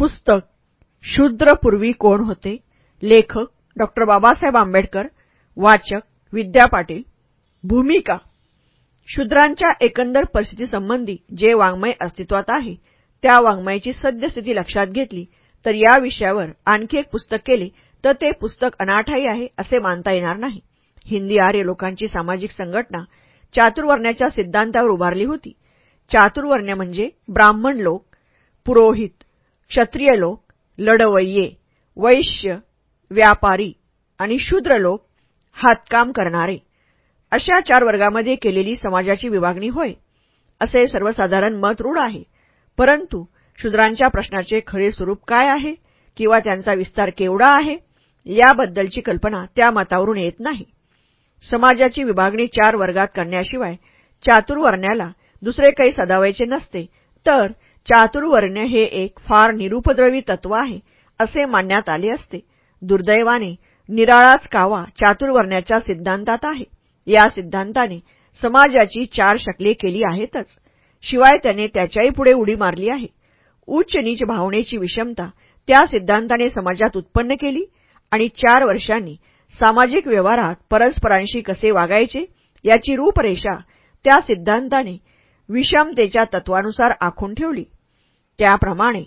पुस्तक शूद्रपूर्वी कोण होते? लेखक डॉक्टर बाबासाहेब आंबेडकर वाचक विद्या पाटील. भूमिका शूद्रांच्या एकंदर परिस्थितीसंबंधी जे वाङ्मय अस्तित्वात आहे त्या वाङ्मयाची सद्यस्थिती लक्षात घेतली तर या विषयावर आणखी एक पुस्तक केले तर ते पुस्तक अनाठाई आहे असे मानता येणार नाही. हिंदी आर्य लोकांची सामाजिक संघटना चातुर्वर्ण्याच्या सिद्धांतावर उभारली होती. चातुर्वर्ण्य म्हणजे ब्राह्मण लोक पुरोहित क्षत्रिय लोक लढवय्ये वैश्य व्यापारी आणि शूद्र लोक हातकाम करणारे. अशा चार वर्गामध्ये केलेली समाजाची विभागणी होय असे सर्वसाधारण मत रूढ आहे. परंतु शूद्रांच्या प्रश्नाचे खरे स्वरूप काय आहे किंवा त्यांचा विस्तार केवढा आहे याबद्दलची कल्पना त्या मतावरून येत नाही. समाजाची विभागणी चार वर्गात करण्याशिवाय चातुर्वर्ण्याला दुसरे काही सदावायचे नसते तर चातुर्वर्ण्य हे एक फार निरुपद्रवी तत्व आहे असे मानण्यात आले असते. दुर्दैवाने निराळाच कावा चातुर्वर्ण्याच्या सिद्धांतात आहे. या सिद्धांताने समाजाची चार शकले केली आहेतच. शिवाय त्याने त्याच्याही पुढे उडी मारली आहे. उच्च नीच भावनेची विषमता त्या सिद्धांताने समाजात उत्पन्न केली आणि चार वर्षांनी सामाजिक व्यवहारात परस्परांशी कसे वागायचे याची रूपरेषा त्या सिद्धांताने विषमतेच्या तत्वानुसार आखून ठेवली. त्याप्रमाणे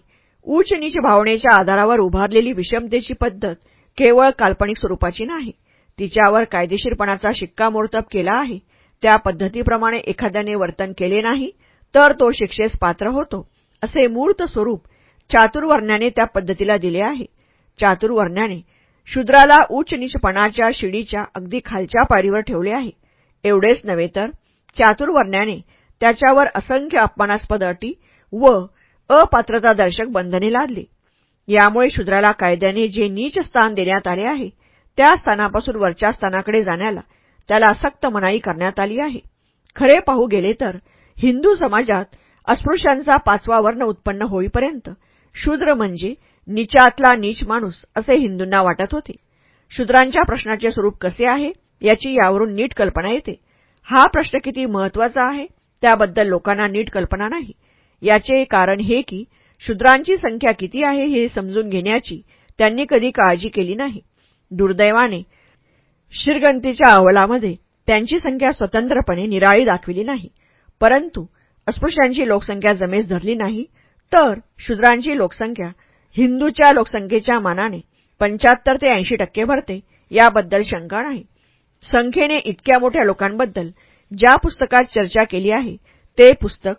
उच्च नीच भावनेच्या आधारावर उभारलेली विषमतेची पद्धत केवळ काल्पनिक स्वरूपाची नाही तिच्यावर कायदेशीरपणाचा शिक्कामोर्तब केला आहे. त्या पद्धतीप्रमाणे एखाद्याने वर्तन केले नाही तर तो शिक्षेस पात्र होतो असे मूर्त स्वरूप चातुर्वर्ण्याने त्या पद्धतीला दिले आहे. चातुर्वर्ण्याने शूद्राला उच्च नीचपणाच्या शिडीच्या अगदी खालच्या पायरीवर ठेवले आहे. एवढेच नव्हे तर चातुर्वर्ण्याने त्याच्यावर असंख्य अपमानास्पद अटी व अपात्रतादर्शक बंधने लादली. यामुळे शूद्राला कायद्याने जे नीच स्थान देण्यात आले आहे त्या स्थानापासून वरच्या स्थानाकडे जाण्याला त्याला सक्त मनाई करण्यात आली आहे. खरे पाहू गेले तर हिंदू समाजात अस्पृश्यांचा पाचवा वर्ण उत्पन्न होईपर्यंत शूद्र म्हणजे नीचातला नीच माणूस असे हिंदूंना वाटत होते. शूद्रांच्या प्रश्नाचे स्वरूप कसे आहे याची यावरून नीट कल्पना येते. हा प्रश्न किती महत्त्वाचा आहे? त्याबद्दल लोकांना नीट कल्पना नाही. याचे कारण हे की शूद्रांची संख्या किती आहे हे समजून घेण्याची त्यांनी कधी काळजी केली नाही. दुर्दैवाने शिरगंतीच्या अहवालामध्ये त्यांची संख्या स्वतंत्रपणे निराळी दाखविली नाही. परंतु अस्पृश्यांची लोकसंख्या जमेस धरली नाही तर शूद्रांची लोकसंख्या हिंदूच्या लोकसंख्येच्या मानाने पंच्याहत्तर ते ऐंशी टक्के भरते याबद्दल शंका नाही. संख्येने इतक्या मोठ्या लोकांबद्दल ज्या पुस्तकात चर्चा केली आहे ते पुस्तक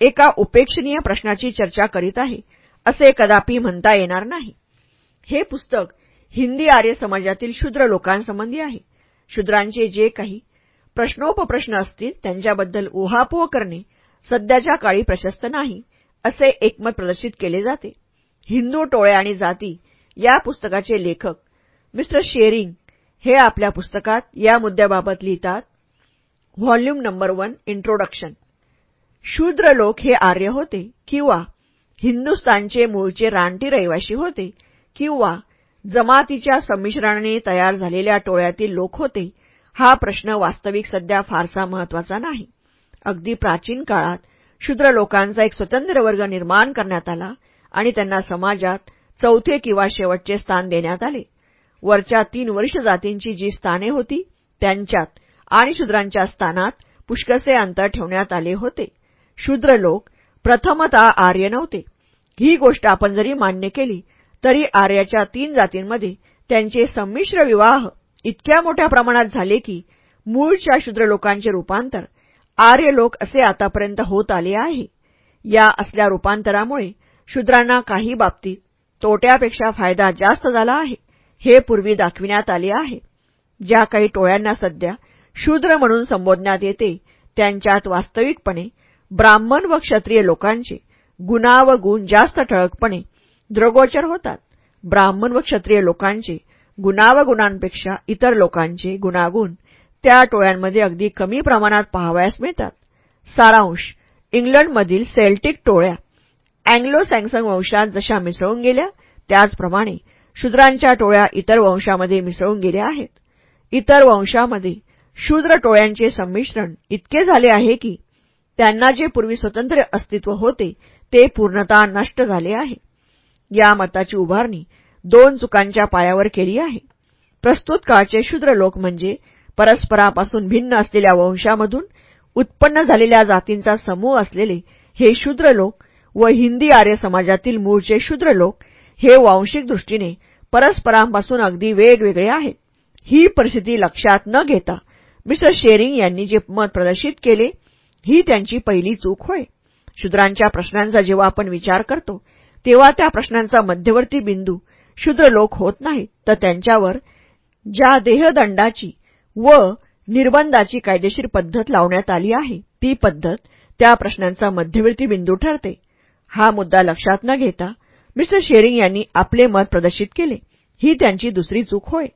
एका उपेक्षणीय प्रश्नाची चर्चा करीत आहे असे कदापि म्हणता येणार नाही. हे पुस्तक हिंदी आर्य समाजातील शूद्र लोकांसंबंधी आहे. शूद्रांचे जे काही प्रश्नोपप्रश्न असतील त्यांच्याबद्दल ओहापोह करणे सध्याच्या काळी प्रशस्त नाही असे एकमत प्रदर्शित केले जाते. हिंदू टोळे आणि जाती या पुस्तकाचे लेखक मिस्टर शेरिंग हे आपल्या पुस्तकात या मुद्द्याबाबत लिहितात व्हॉल्यूम नंबर वन इंट्रोडक्शन शूद्र लोक हे आर्य होते किंवा हिंदुस्तानचे मूळचे रानटी रहिवाशी होते किंवा जमातीच्या संमिश्रणाने तयार झालेल्या टोळ्यातील लोक होते हा प्रश्न वास्तविक सध्या फारसा महत्त्वाचा नाही. अगदी प्राचीन काळात शूद्र लोकांचा एक स्वतंत्र वर्ग निर्माण करण्यात आला आणि त्यांना समाजात चौथे किंवा शेवटचे स्थान देण्यात आले. वरच्या तीन वर्ष जातींची जी स्थाने होती त्यांच्यात आणि शूद्रांच्या स्थानात पुष्कसे अंतर ठेवण्यात आले होते. शूद्र लोक प्रथमतः आर्य नव्हते. ही गोष्ट आपण जरी मान्य केली तरी आर्याच्या तीन जातींमध्ये त्यांचे संमिश्र विवाह इतक्या मोठ्या प्रमाणात झाले की मूळच्या शूद्र लोकांचे रूपांतर आर्य लोक असे आतापर्यंत होत आले आहे. या असल्या रूपांतरामुळे शूद्रांना काही बाबतीत तोट्यापेक्षा फायदा जास्त झाला आहे. हे पूर्वी दाखविण्यात आले आहे. ज्या काही टोळ्यांना सध्या शूद्र म्हणून संबोधण्यात येते. त्यांच्यात वास्तविकपणे ब्राह्मण व क्षत्रिय लोकांचे गुणा व गुण जास्त ठळकपणे द्रगोचर होतात. ब्राह्मण व क्षत्रिय लोकांचे गुणावगुणांपेक्षा इतर लोकांचे गुणागुण त्या टोळ्यांमध्ये अगदी कमी प्रमाणात पाहावयास मिळतात. सारांश. इंग्लंडमधील सेल्टिक टोळ्या. अँग्लो सॅमसंग वंशात जशा मिसळून गेल्या त्याचप्रमाणे शूद्रांच्या टोळ्या इतर वंशामध्ये मिसळून गेल्या आहेत. इतर वंशामध्ये शूद्र टोळ्यांचे संमिश्रण इतके झाले आहे की त्यांना जे पूर्वी स्वतंत्र अस्तित्व होते ते पूर्णतः नष्ट झाले आहे. या मताची उभारणी दोन चुकांच्या पायावर केली आहे. प्रस्तुत काळचे शूद्र लोक म्हणजे परस्परापासून भिन्न असलेल्या वंशामधून उत्पन्न झालेल्या जातींचा समूह असलेले हे शूद्र लोक व हिंदी आर्य समाजातील मूळचे शूद्र लोक हे वांशिक दृष्टीने परस्परांपासून अगदी वेगवेगळे आहेत. ही परिस्थिती लक्षात न घेता मिस्टर शेरिंग यांनी जे मत प्रदर्शित केले ही त्यांची पहिली चूक होय. शूद्रांच्या प्रश्नांचा जेव्हा आपण विचार करतो तेव्हा त्या प्रश्नांचा मध्यवर्ती बिंदू शूद्र लोक होत नाही तर त्यांच्यावर ज्या देहदंडाची व निर्बंधाची कायदेशीर पद्धत लावण्यात आली आहे ती पद्धत त्या प्रश्नांचा मध्यवर्ती बिंदू ठरते. हा मुद्दा लक्षात न घेता मिस्टर शेरिंग यांनी आपले मत प्रदर्शित केले. ही त्यांची दुसरी चूक होय.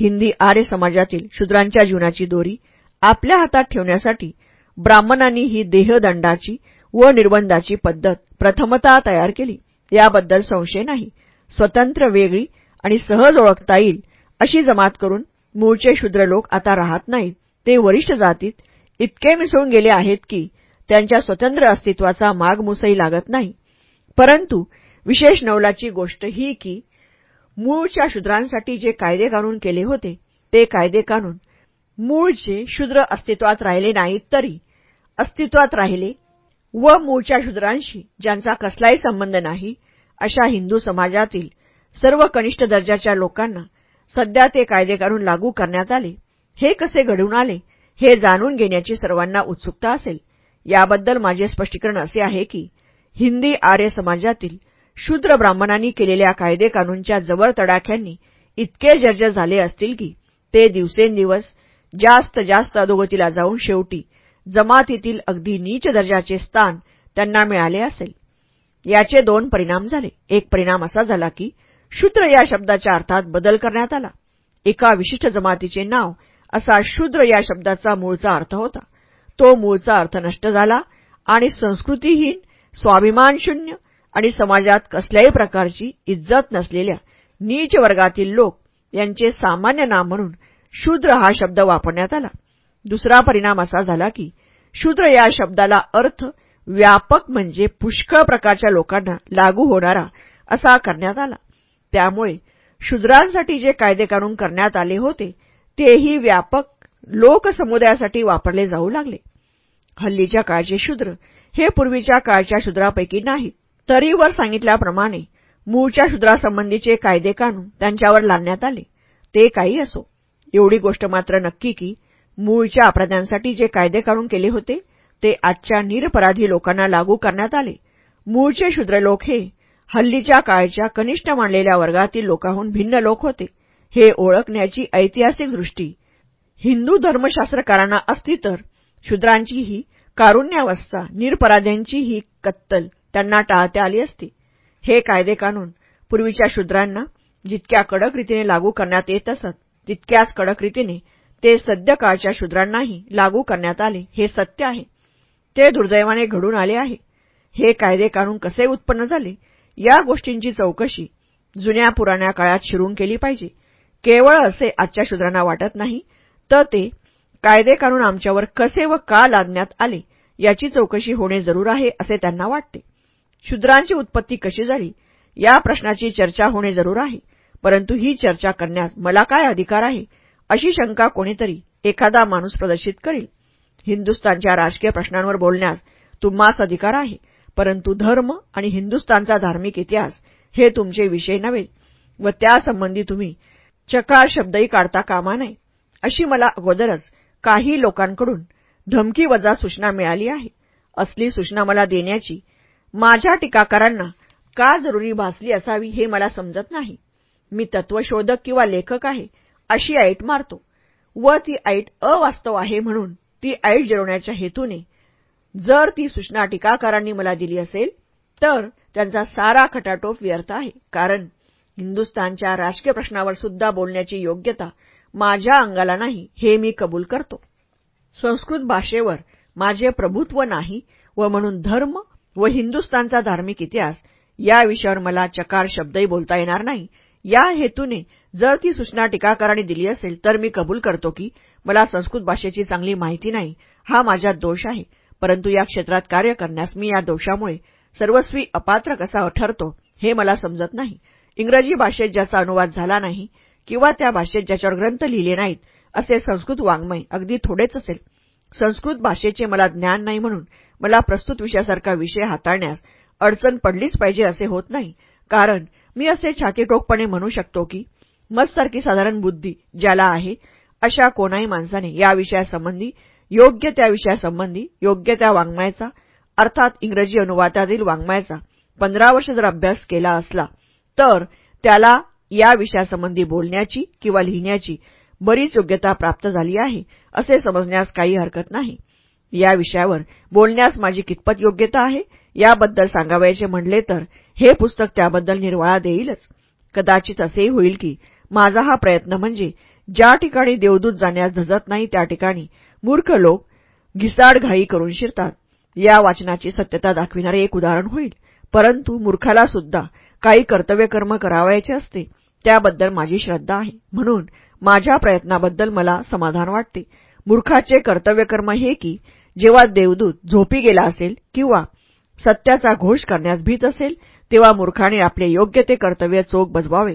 हिंदी आर्य समाजातील शूद्रांच्या जीवनाची दोरी आपल्या हातात ठेवण्यासाठी ब्राह्मणांनी ही देहदंडाची व निर्बंधाची पद्धत प्रथमता तयार केली. याबद्दल संशय नाही. स्वतंत्र वेगळी आणि सहज ओळखता येईल अशी जमात करून मूळचे शूद्र लोक आता राहत नाहीत. ते वरिष्ठ जातीत इतके मिसळून गेले आहेत की त्यांच्या स्वतंत्र अस्तित्वाचा माग मुसई लागत नाही. परंतु विशेष नवलाची गोष्ट ही की मूळच्या शूद्रांसाठी जे कायदे कानून केले होते ते कायदे कानून मूळचे शूद्र अस्तित्वात राहिले नाहीत तरी अस्तित्वात राहिले व मूळच्या शूद्रांशी ज्यांचा कसलाही संबंध नाही अशा हिंदू समाजातील सर्व कनिष्ठ दर्जाच्या लोकांना सध्या ते कायदे काढून लागू करण्यात आले. हे कसे घडून आले हे जाणून घेण्याची सर्वांना उत्सुकता असेल. याबद्दल माझे स्पष्टीकरण असे आहे की हिंदी आर्य समाजातील शूद्र ब्राह्मणांनी केलेल्या कायदे कानूनच्या जवळ तडाख्यांनी इतके जर्जर झाले असतील की ते दिवसेंदिवस जास्त जास्त अधोगतीला जाऊन शेवटी जमातीतील अगदी नीच दर्जाचे स्थान त्यांना मिळाले असेल. याचे दोन परिणाम झाले. एक परिणाम असा झाला की शूद्र या शब्दाच्या अर्थात बदल करण्यात आला. एका विशिष्ट जमातीचे नाव असा शूद्र या शब्दाचा मूळचा अर्थ होता. तो मूळचा अर्थ नष्ट झाला आणि संस्कृतीहीन स्वाभिमानशून्य आणि समाजात कसल्याही प्रकारची इज्जत नसलेल्या नीच वर्गातील लोक यांचे सामान्य नाम म्हणून शूद्र हा शब्द वापरण्यात आला. दुसरा परिणाम असा झाला की शूद्र या शब्दाला अर्थ व्यापक म्हणजे पुष्कळ प्रकारच्या लोकांना लागू होणारा असा करण्यात आला. त्यामुळे शूद्रांसाठी जे कायदे काढून करण्यात आले होते तेही व्यापक लोकसमुदायासाठी वापरले जाऊ लागले. हल्लीच्या काळचे शूद्र हे पूर्वीच्या काळच्या शूद्रापैकी नाहीत तरी वर सांगितल्याप्रमाणे मूळच्या शूद्रासंबंधीचे कायदे काढून त्यांच्यावर लादण्यात आले. ते काही असो. एवढी गोष्ट मात्र नक्की की मूळच्या अपराध्यांसाठी जे कायदे काढून केले होते ते आजच्या निरपराधी लोकांना लागू करण्यात आले. मूळचे शूद्र लोक हे हल्लीच्या काळच्या कनिष्ठ मानलेल्या वर्गातील लोकांहून भिन्न लोक होते. हे ओळखण्याची ऐतिहासिक दृष्टी हिंदू धर्मशास्त्रकारांना असती तर शूद्रांची ही कारुण्यावस्था निरपराध्यांची ही कत्तल त्यांना टाळता आली असती. हे कायदे कानून पूर्वीच्या शूद्रांना जितक्या कडक रीतीने लागू करण्यात येत असत तितक्याच कडक रीतीने ते सद्य काळच्या शूद्रांनाही लागू करण्यात आले हे सत्य आहे. ते दुर्दैवाने घडून आले आहे. हे कायदे कानून कसे उत्पन्न झाले या गोष्टींची चौकशी जुन्या पुराण्या काळात शिरून केली पाहिजे. केवळ असे आजच्या शूद्रांना वाटत नाही तर ते कायदे कानून आमच्यावर कसे व का लादण्यात आले याची चौकशी होणे जरूर आहे असे त्यांना वाटते. शूद्रांची उत्पत्ती कशी झाली? या प्रश्नाची चर्चा होणे जरूर आहे. परंतु ही चर्चा करण्यास मला काय अधिकार आहे अशी शंका कोणीतरी एखादा माणूस प्रदर्शित करील? हिंदुस्तानच्या राजकीय प्रश्नांवर बोलण्यास तुम्हास अधिकार आहे परंतु धर्म आणि हिंदुस्तानचा धार्मिक इतिहास हे तुमचे विषय नव्हे व त्यासंबंधी तुम्ही चकार शब्दही काढता कामा नये. अशी मला अगोदरच काही लोकांकडून धमकी वजा सूचना मिळाली आहे. असली सूचना मला देण्याची माझ्या टीकाकारांना का जरुरी भासली असावी हे मला समजत नाही. मी तत्वशोधक किंवा लेखक आहे अशी ऐट मारतो. व ती ऐट अवास्तव आहे म्हणून ती ऐट जिरवण्याच्या हेतूने जर ती सूचना टीकाकारांनी मला दिली असेल तर त्यांचा सारा खटाटोप व्यर्थ आहे. कारण हिंदुस्तानच्या राजकीय प्रश्नावर सुद्धा बोलण्याची योग्यता माझ्या अंगाला नाही हे मी कबूल करतो. संस्कृत भाषेवर माझे प्रभुत्व नाही व म्हणून धर्म व हिंदुस्तानचा धार्मिक इतिहास या विषयावर मला चकार शब्दही बोलता येणार नाही. या हेतूने जर ती सूचना टीकाकारांनी दिली असेल तर मी कबूल करतो की मला संस्कृत भाषेची चांगली माहिती नाही हा माझ्यात दोष आहे. परंतु या क्षेत्रात कार्य करण्यास मी या दोषामुळे सर्वस्वी अपात्र कसा ठरतो हे मला समजत नाही. इंग्रजी भाषेत ज्याचा अनुवाद झाला नाही किंवा त्या भाषेत ज्याच्यावर ग्रंथ लिहिले नाहीत असे संस्कृत वाङ्मय अगदी थोडेच असेल. संस्कृत भाषेचे मला ज्ञान नाही म्हणून मला प्रस्तुत विषयासारखा विषय हाताळण्यास अडचण पडलीच पाहिजे असे होत नाही. कारण मी असे छातीटोकपणे म्हणू शकतो की मजसारखी साधारण बुद्धी ज्याला आहे अशा कोणाही माणसाने या विषयासंबंधी योग्य त्या विषयासंबंधी योग्य त्या वाङ्मयाचा अर्थात इंग्रजी अनुवादातील वाङ्मयाचा पंधरा वर्ष जर अभ्यास केला असला तर त्याला या विषयासंबंधी बोलण्याची किंवा लिहिण्याची बरीच योग्यता प्राप्त झाली आहे असे समजण्यास काही हरकत नाही. या विषयावर बोलण्यास माझी कितपत योग्यता आहे याबद्दल सांगावयाचे म्हणले तर हे पुस्तक त्याबद्दल निर्वाळा देईलच. कदाचित असेही होईल की माझा हा प्रयत्न म्हणजे ज्या ठिकाणी देवदूत जाण्यास झजत नाही त्या ठिकाणी मूर्ख लोक घिसाडघाई करून शिरतात. या वाचनाची सत्यता दाखविणारे एक उदाहरण होईल. परंतु मूर्खाला सुद्धा काही कर्तव्यकर्म करावायचे असते त्याबद्दल माझी श्रद्धा आहे. म्हणून माझ्या प्रयत्नाबद्दल मला समाधान वाटते. मूर्खाचे कर्तव्यकर्म हे की जेव्हा देवदूत झोपी गेला असेल किंवा सत्याचा घोष करण्यास भीत असेल तेव्हा मूर्खाने आपले योग्य ते कर्तव्य चोख बजवावे.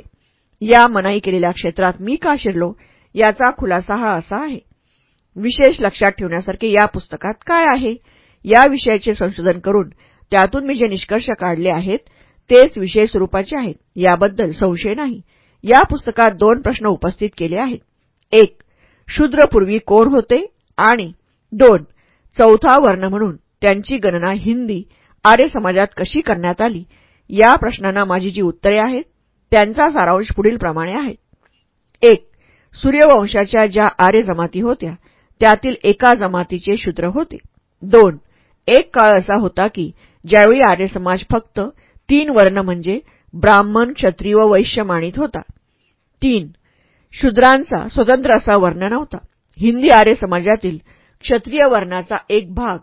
या मनाई केलेल्या क्षेत्रात मी का शिरलो याचा खुलासा हा असा आहे. विशेष लक्षात ठेवण्यासारखे या पुस्तकात काय आहे? या विषयाचे संशोधन करून त्यातून मी जे निष्कर्ष काढले आहेत तेच विशेष स्वरूपाचे आहेत. याबद्दल संशय नाही. या पुस्तकात दोन प्रश्न उपस्थित केले आहेत. एक शूद्रपूर्वी कोण होते? आणि दोन चौथा वर्ण म्हणून त्यांची गणना हिंदी आर्य समाजात कशी करण्यात आली? या प्रश्नांना माझी जी उत्तरे आहेत त्यांचा सारांश पुढीलप्रमाणे आहे. एक सूर्यवंशाच्या ज्या आर्य जमाती होत्या त्यातील एका जमातीचे शूद्र होते. दोन एक काळ असा होता की ज्यावेळी आर्य समाज फक्त तीन वर्ण म्हणजे ब्राह्मण क्षत्रिय व वैश्य मानित होता. तीन शूद्रांचा स्वतंत्र असा वर्ण नव्हता. हिंदी आर्य समाजातील क्षत्रिय वर्णाचा एक भाग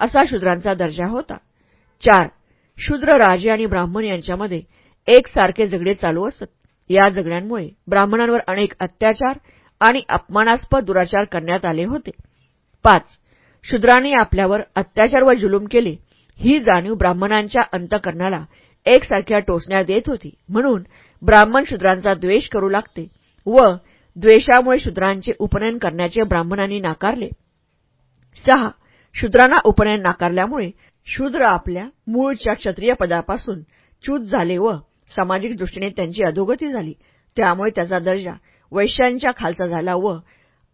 असा शूद्रांचा दर्जा होता. चार शूद्र राजे आणि ब्राह्मण यांच्यामध्ये एकसारखे झगडे चालू असत. या झगड्यांमुळे ब्राह्मणांवर अनेक अत्याचार आणि अपमानास्पद दुराचार करण्यात आले होते. पाच शूद्रांनी आपल्यावर अत्याचार व जुलूम केले. ही जाणीव ब्राह्मणांच्या अंतकरणाला एकसारख्या टोचण्यात देत होती. म्हणून ब्राह्मण शूद्रांचा द्वेष करू लागते व द्वेषामुळे शूद्रांचे उपनयन करण्याचे ब्राह्मणांनी नाकारले. सहा. शूद्रांना उपनयन नाकारल्यामुळे शूद्र आपल्या मूळच्या क्षत्रिय पदापासून च्यूत झाले व सामाजिक दृष्टीने त्यांची अधोगती झाली. त्यामुळे त्याचा दर्जा वैश्यांच्या खालचा झाला व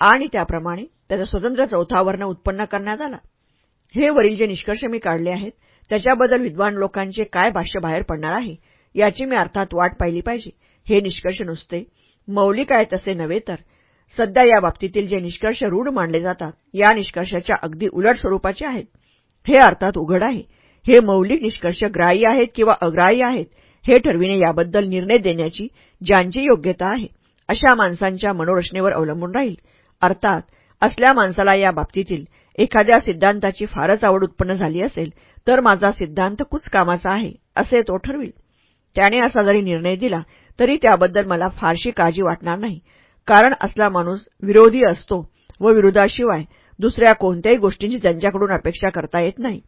आणि त्याप्रमाणे त्याचा स्वतंत्र चौथा वर्ण उत्पन्न करण्यात आला. हे वरील जे निष्कर्ष मी काढले आहेत त्याच्याबद्दल विद्वान लोकांचे काय भाष्य बाहेर पडणार आहे याची मी अर्थात वाट पाहिली पाहिजे. हे निष्कर्ष नुसते. मौलिक आहे तसे नव्हे तर. सध्या या बाबतीतील जे निष्कर्ष रूढ मानले जातात या निष्कर्षाच्या अगदी उलट स्वरूपाचे आहेत. हे अर्थात उघड आहे. हे मौलिक निष्कर्ष ग्राह्य आहेत किंवा अग्राह्य आहेत हे ठरविणे याबद्दल निर्णय देण्याची ज्यांची योग्यता आहे अशा माणसांच्या मनोरचनेवर अवलंबून राहील. अर्थात असल्या माणसाला या बाबतीतील एखाद्या सिद्धांताची फारच आवड उत्पन्न झाली असेल तर माझा सिद्धांत कुच कामाचा आहे असे तो ठरविल. त्याने असा जरी निर्णय दिला तरी त्याबद्दल मला फारशी काळजी वाटणार नाही. कारण असला माणूस विरोधी असतो व विरोधाशिवाय दुसऱ्या कोणत्याही गोष्टींची त्यांच्याकडून अपेक्षा करता येत नाही.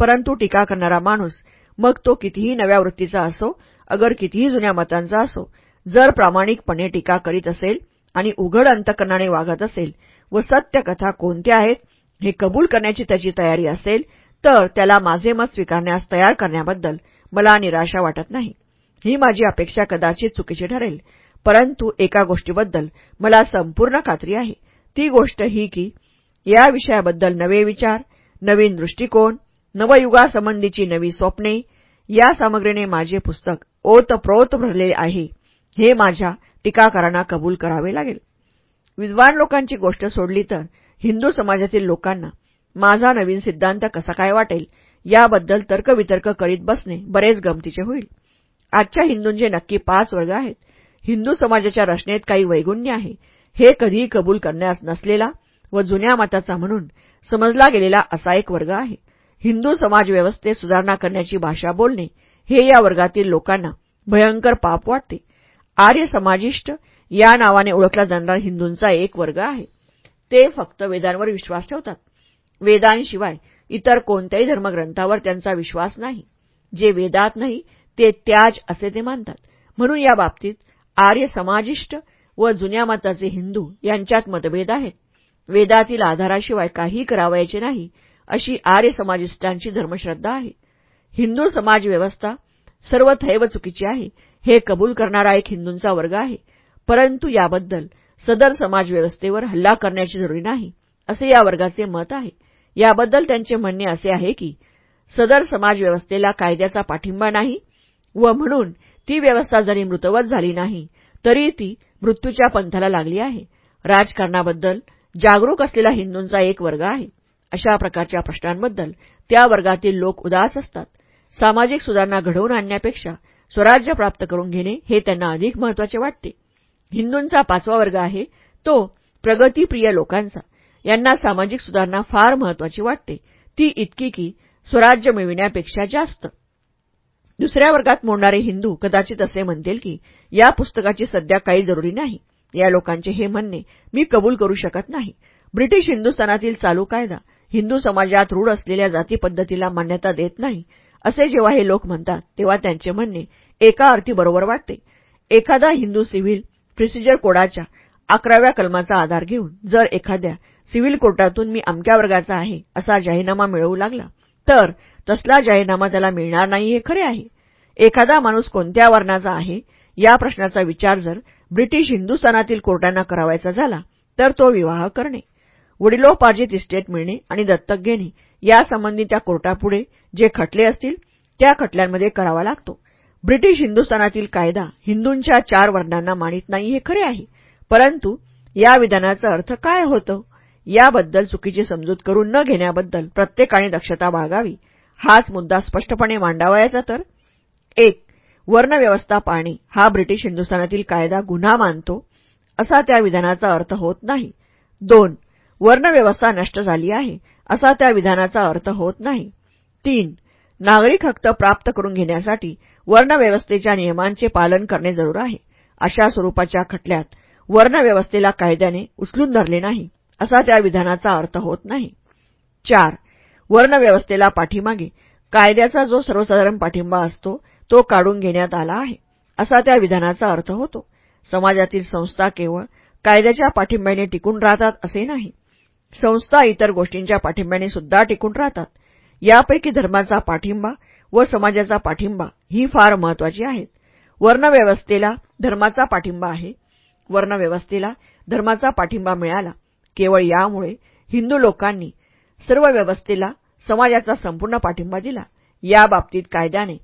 परंतु टीका करणारा माणूस मग तो कितीही नव्या वृत्तीचा असो अगर कितीही जुन्या मतांचा असो जर प्रामाणिकपणे टीका करीत असेल आणि उघड अंतकरणाने वागत असेल व सत्य कथा कोणत्या आहेत हे कबूल करण्याची त्याची तयारी असेल तर त्याला माझे मत स्वीकारण्यास तयार करण्याबद्दल मला निराशा वाटत नाही. ही माझी अपेक्षा कदाचित चुकीची ठरेल परंतु एका गोष्टीबद्दल मला संपूर्ण खात्री आहे. ती गोष्ट ही की या विषयाबद्दल नवे विचार नवीन दृष्टिकोन नवयुगासंबंधीची नवी स्वप्ने या सामग्रीने माझे पुस्तक ओतप्रोत भरले आहे हे माझ्या टीकाकारांना कबूल करावे लागेल. विद्वान लोकांची गोष्ट सोडली तर हिंदू समाजातील लोकांना माझा नवीन सिद्धांत कसा काय वाटेल? याबद्दल तर्कवितर्क करीत बसणे बरेच गमतीचे होईल. आजच्या हिंदूंचे नक्की पाच वर्ग आहेत. हिंदू समाजाच्या रचनेत काही वैगुण्य आहे. हे कधीही कबूल करण्यास नसलेला व जुन्या मताचा म्हणून समजला गेलेला असा एक वर्ग आहे. हिंदू समाजव्यवस्थेत सुधारणा करण्याची भाषा बोलणे हे या वर्गातील लोकांना भयंकर पाप वाटते. आर्य समाजिष्ट या नावाने ओळखला जाणारा हिंदूंचा एक वर्ग आहे. ते फक्त वेदांवर विश्वास ठेवतात. वेदांशिवाय इतर कोणत्याही धर्मग्रंथावर त्यांचा विश्वास नाही. जे वेदात नाही ते त्याज असे ते मानतात. म्हणून या बाबतीत आर्य समाजिष्ट व जुन्या मताचे हिंदू यांच्यात मतभेद आहेत. वेदातील आधाराशिवाय काही करावायचे नाही अशी आर्य समाजिष्टांची धर्मश्रद्धा आहे. हिंदू समाजव्यवस्था सर्व थैव चुकीची आहे हे कबूल करणारा एक हिंदूंचा वर्ग आहे. परंतु याबद्दल सदर समाजव्यवस्थेवर हल्ला करण्याची जरुरी नाही असे या वर्गाचे मत आहे. याबद्दल त्यांचे म्हणणे असे आहे की सदर समाजव्यवस्थेला कायद्याचा पाठिंबा नाही व म्हणून ती व्यवस्था जरी मृतवत झाली नाही तरी ती मृत्यूच्या पंथाला लागली आहे. राजकारणाबद्दल जागरूक असलेला हिंदूंचा एक वर्ग आहे. अशा प्रकारच्या प्रश्नांबद्दल त्या वर्गातील लोक उदास असतात. सामाजिक सुधारणा घडवून आणण्यापेक्षा स्वराज्य प्राप्त करून घेणे हे त्यांना अधिक महत्त्वाचे वाटते. हिंदूंचा पाचवा वर्ग आहे तो प्रगतीप्रिय लोकांचा. यांना सामाजिक सुधारणा फार महत्वाची वाटते. ती इतकी की स्वराज्य मिळविण्यापेक्षा जास्त. दुसऱ्या वर्गात मोडणारे हिंदू कदाचित असे म्हणतील की या पुस्तकाची सध्या काही जरुरी नाही. या लोकांचे हे म्हणणे मी कबूल करू शकत नाही. ब्रिटिश हिंदुस्थानातील चालू कायदा हिंदू समाजात रूढ असलेल्या जाती पद्धतीला मान्यता देत नाही असे जेव्हा हे लोक म्हणतात तेव्हा त्यांचे म्हणणे एका अर्थी बरोबर वाटते. एखादा हिंदू सिव्हिल प्रिसिजर कोडाच्या अकराव्या कलमाचा आधार घेऊन जर एखाद्या सिव्हिल कोर्टातून मी अमक्या वर्गाचा आहे असा जाहीरनामा मिळवू लागला. तर तसला जाहीरनामा त्याला मिळणार नाही हे खरे आहे. एखादा माणूस कोणत्या वर्णाचा आहे या प्रश्नाचा विचार जर ब्रिटिश हिंदुस्थानातील कोर्टांना करावायचा झाला तर तो विवाह करणे. वडिलोपार्जित इस्टेट मिळणे आणि दत्तक घेणे यासंबंधी त्या कोर्टापुढे जे खटले असतील त्या खटल्यांमध्ये करावा लागतो. ब्रिटिश हिंदुस्थानातील कायदा हिंदूंच्या चार वर्णांना मानित नाही हे खरे आहे. परंतु या विधानाचा अर्थ काय होतो? याबद्दल चुकीची समजूत करून न घेण्याबद्दल प्रत्येकाने दक्षता बाळगावी. हाच मुद्दा स्पष्टपणे मांडावयाचा तर. एक वर्णव्यवस्था पाळणे हा ब्रिटिश हिंदुस्थानातील कायदा गुन्हा मानतो असा त्या विधानाचा अर्थ होत नाही. दोन वर्णव्यवस्था नष्ट झाली आहे असा त्या विधानाचा अर्थ होत नाही. तीन नागरिक हक्क प्राप्त करून घेण्यासाठी वर्णव्यवस्थेच्या नियमांचे पालन करणे जरूर आहे. अशा स्वरूपाच्या खटल्यात वर्णव्यवस्थेला कायद्याने उचलून धरले नाही. असा त्या विधानाचा अर्थ होत नाही. चार वर्णव्यवस्थेला पाठीमागे कायद्याचा जो सर्वसाधारण पाठिंबा असतो तो काढून घेण्यात आला आहे. असा त्या विधानाचा अर्थ होतो. समाजातील संस्था केवळ कायद्याच्या पाठिंब्याने टिकून राहतात असे नाही. संस्था इतर गोष्टींच्या पाठिंब्याने सुद्धा टिकून राहतात. यापैकी धर्माचा पाठिंबा व समाजाचा पाठिंबा ही फार महत्वाची आहेत. वर्णव्यवस्थेला धर्माचा पाठिंबा आहे. वर्णव्यवस्थेला धर्माचा पाठिंबा मिळाला. केवळ यामुळे हिंदू लोकांनी सर्व व्यवस्थेला समाजाचा संपूर्ण पाठिंबा दिला. याबाबतीत कायद्याने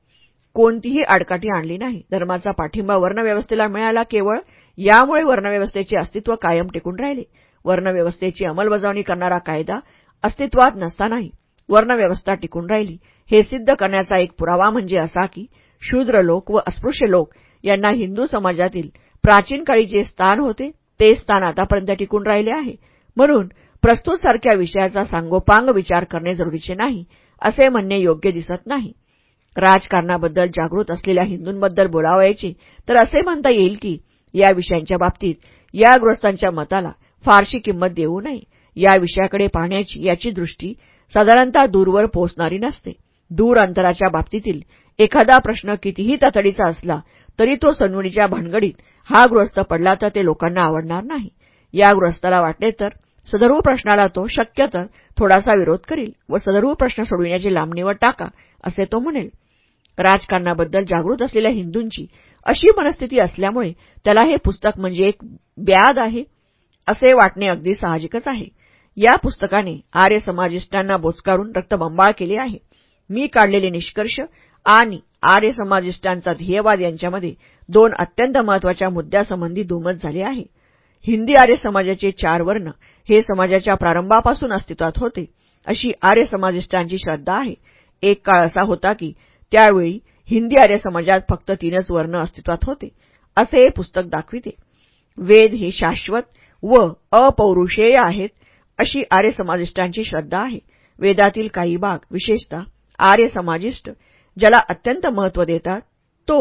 कोणतीही आडकाठी आणली नाही. धर्माचा पाठिंबा वर्णव्यवस्थेला मिळाला केवळ यामुळे वर्णव्यवस्थेचे अस्तित्व कायम टिकून राहिले. वर्णव्यवस्थेची अंमलबजावणी करणारा कायदा अस्तित्वात नसतानाही वर्णव्यवस्था टिकून राहिली. हे सिद्ध करण्याचा एक पुरावा म्हणजे असा की शूद्र लोक व अस्पृश्य लोक यांना हिंदू समाजातील प्राचीन काळी जे स्थान होते ते स्थान आतापर्यंत टिकून राहिले आहे. म्हणून प्रस्तुतसारख्या विषयाचा सांगोपांग विचार करणे जरुरीचे नाही असे म्हणणे योग्य दिसत नाही. राजकारणाबद्दल जागृत असलेल्या हिंदूंबद्दल बोलावायचे तर असे म्हणता येईल की या विषयांच्या बाबतीत या ग्रस्तांच्या मताला फारशी किंमत देऊ नये. या विषयाकडे पाहण्याची याची दृष्टी साधारणतः दूरवर पोहोचणारी नसते. दूर अंतराच्या बाबतीतील एखादा प्रश्न कितीही तातडीचा असला तरी तो सनवणीच्या भानगडीत हा गृहस्थ पडला तर ते लोकांना आवडणार नाही. या गृहस्थाला वाटले तर सदर्भ प्रश्नाला तो शक्य तर थोडासा विरोध करील व सदर्भ प्रश्न सोडविण्याची लांबणीवर टाका असे तो म्हणेल. राजकारणाबद्दल जागृत असलेल्या हिंदूंची अशी मनस्थिती असल्यामुळे त्याला हे पुस्तक म्हणजे एक ब्याद आहे असे वाटणे अगदी साहजिकच आहे. या पुस्तकाने आर्य समाजिष्टांना बोचकारून रक्तबंबाळ केले आहे. मी काढलेले निष्कर्ष आणि आर्य समाजिष्टांचा ध्येयवाद यांच्यामध्ये दोन अत्यंत महत्त्वाच्या मुद्द्यासंबंधी दुमत झाले आहे. हिंदी आर्य समाजाचे चार वर्ण हे समाजाच्या प्रारंभापासून अस्तित्वात होते. अशी आर्य समाजिष्टांची श्रद्धा आहे. एक काळ असा होता की त्यावेळी हिंदी आर्य समाजात फक्त तीनच वर्ण अस्तित्वात होते. असे हे पुस्तक दाखविते. वेद हे शाश्वत व अपौरुषेय आहेत अशी आर्य समाजिष्टांची श्रद्धा आहे. वेदातील काही भाग विशेषतः आर्य समाजिष्ट ज्याला अत्यंत महत्त्व देतात तो